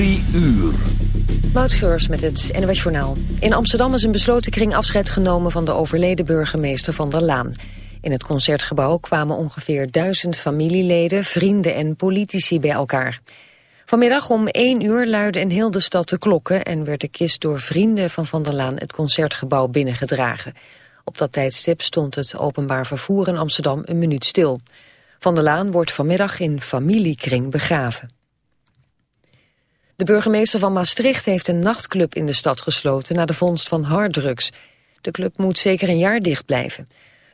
Drie uur. Moutscheurs met het NWS Journaal. In Amsterdam is een besloten kring afscheid genomen van de overleden burgemeester Van der Laan. In het Concertgebouw kwamen ongeveer duizend familieleden, vrienden en politici bij elkaar. Vanmiddag om één uur luidde in heel de stad de klokken... en werd de kist door vrienden van Van der Laan het Concertgebouw binnengedragen. Op dat tijdstip stond het openbaar vervoer in Amsterdam een minuut stil. Van der Laan wordt vanmiddag in familiekring begraven. De burgemeester van Maastricht heeft een nachtclub in de stad gesloten... na de vondst van harddrugs. De club moet zeker een jaar dicht blijven.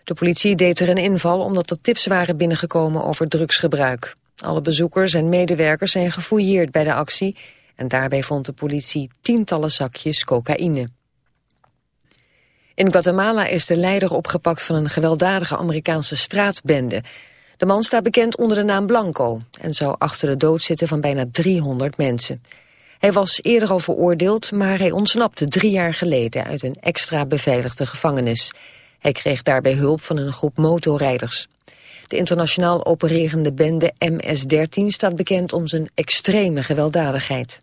De politie deed er een inval omdat er tips waren binnengekomen over drugsgebruik. Alle bezoekers en medewerkers zijn gefouilleerd bij de actie... en daarbij vond de politie tientallen zakjes cocaïne. In Guatemala is de leider opgepakt van een gewelddadige Amerikaanse straatbende. De man staat bekend onder de naam Blanco en zou achter de dood zitten van bijna 300 mensen. Hij was eerder al veroordeeld, maar hij ontsnapte drie jaar geleden uit een extra beveiligde gevangenis. Hij kreeg daarbij hulp van een groep motorrijders. De internationaal opererende bende MS-13 staat bekend om zijn extreme gewelddadigheid.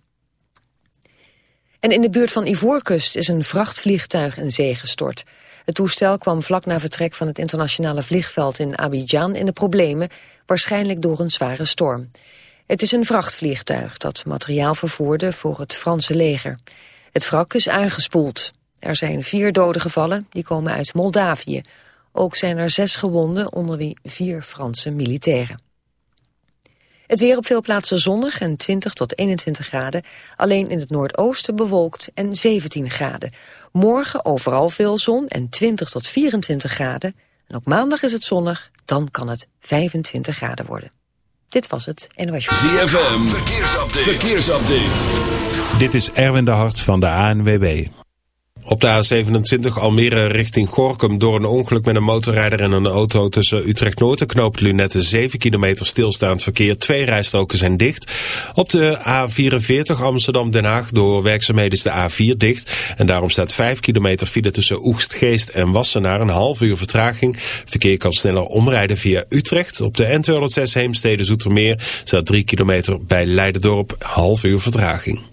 En in de buurt van Ivoorkust is een vrachtvliegtuig in zee gestort. Het toestel kwam vlak na vertrek van het internationale vliegveld in Abidjan in de problemen, waarschijnlijk door een zware storm. Het is een vrachtvliegtuig dat materiaal vervoerde voor het Franse leger. Het wrak is aangespoeld. Er zijn vier doden gevallen, die komen uit Moldavië. Ook zijn er zes gewonden, onder wie vier Franse militairen. Het weer op veel plaatsen zonnig en 20 tot 21 graden. Alleen in het noordoosten bewolkt en 17 graden. Morgen overal veel zon en 20 tot 24 graden. En ook maandag is het zonnig, dan kan het 25 graden worden. Dit was het NOS. ZFM, verkeersupdate. verkeersupdate. Dit is Erwin de Hart van de ANWB. Op de A27 Almere richting Gorkum door een ongeluk met een motorrijder en een auto tussen Utrecht-Noord en Knoop Lunette 7 kilometer stilstaand verkeer. Twee rijstroken zijn dicht. Op de A44 Amsterdam-Den Haag door werkzaamheden is de A4 dicht. En daarom staat 5 kilometer file tussen Oegstgeest en Wassenaar een half uur vertraging. Verkeer kan sneller omrijden via Utrecht. Op de N206 Heemstede-Zoetermeer staat 3 kilometer bij Leidendorp half uur vertraging.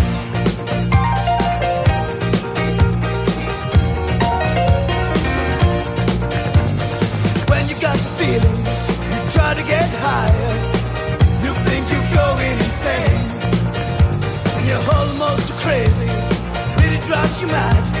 Try to get higher. You think you're going insane. And you're almost crazy, really drives you mad.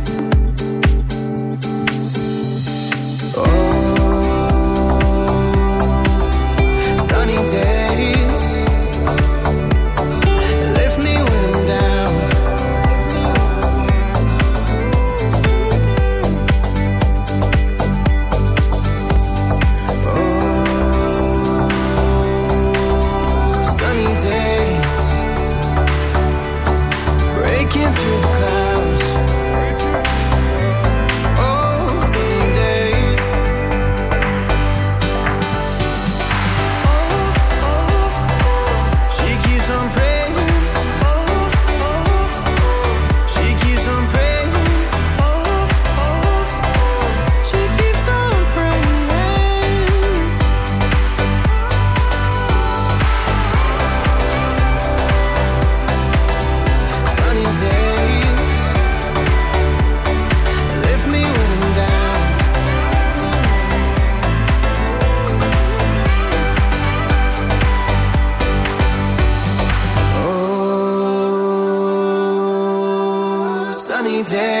rainy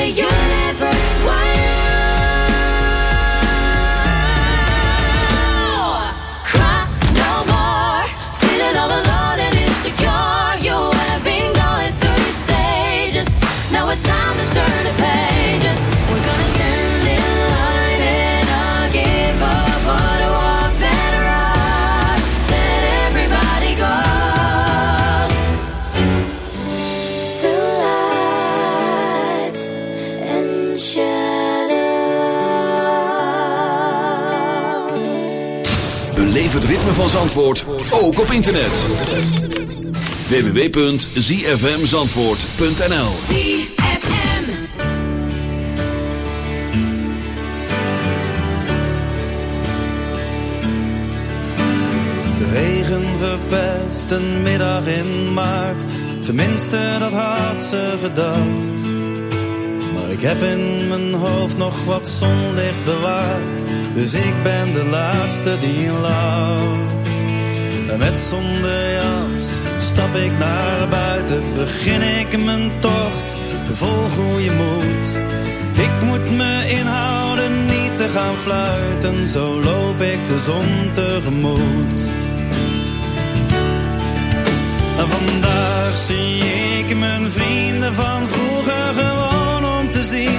the universe. Wide van Zandvoort ook op internet. www.zfmzandvoort.nl ZFM De regen verpest een middag in maart. Tenminste dat had ze gedacht. Maar ik heb in mijn hoofd nog wat zonlicht bewaard dus ik ben de laatste die lacht. En met zonder jas stap ik naar buiten, begin ik mijn tocht, vol goede moed. Ik moet me inhouden, niet te gaan fluiten, zo loop ik de zon tegemoet. Vandaag zie ik mijn vrienden van vroeger gewoon om te zien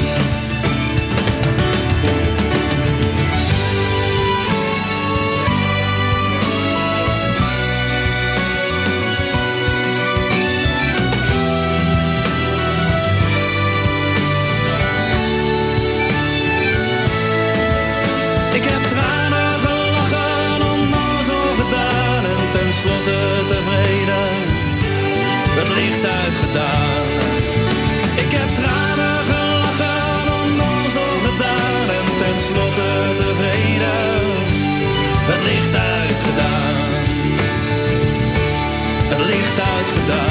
licht uitgedaan. Ik heb tranen gelachen, onnozel gedaan en tenslotte tevreden. Het licht uitgedaan. Het licht uitgedaan.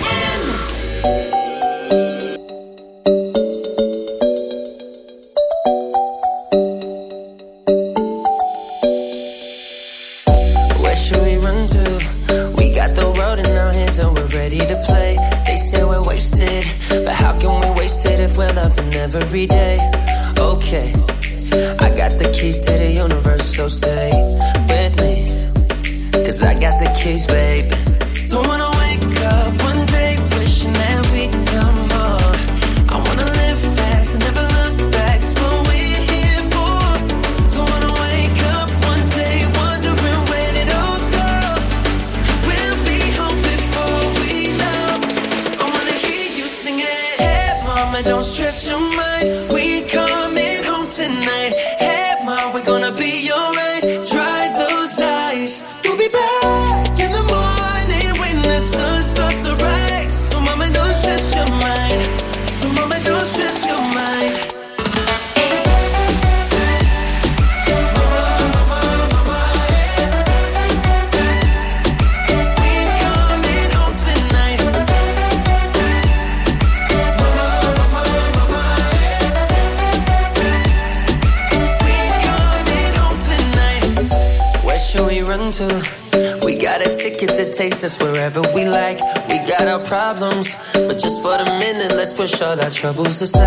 troubles aside.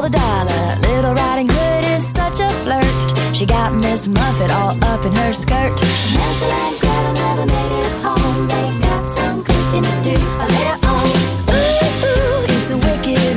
for the dollar. Little Riding Hood is such a flirt. She got Miss Muffet all up in her skirt. Nancy and Gretel never made it home. They got some cooking to do later on. Ooh, ooh, it's a wicked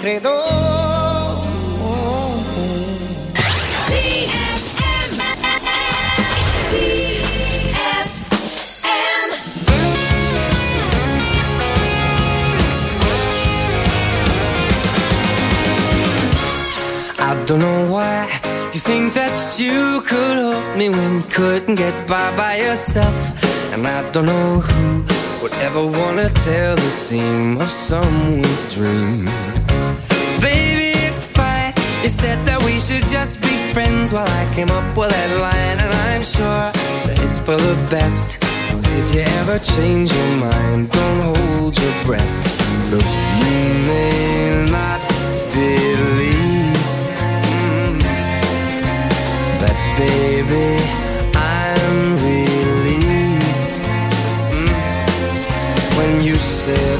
Credo. I don't know why you think that you could help me when you couldn't get by by yourself. And I don't know who would ever wanna tell the seam of someone's dream. You said that we should just be friends while I came up with that line. And I'm sure that it's for the best. If you ever change your mind, don't hold your breath. Look, you may not believe mm, that, baby, I'm relieved mm, when you said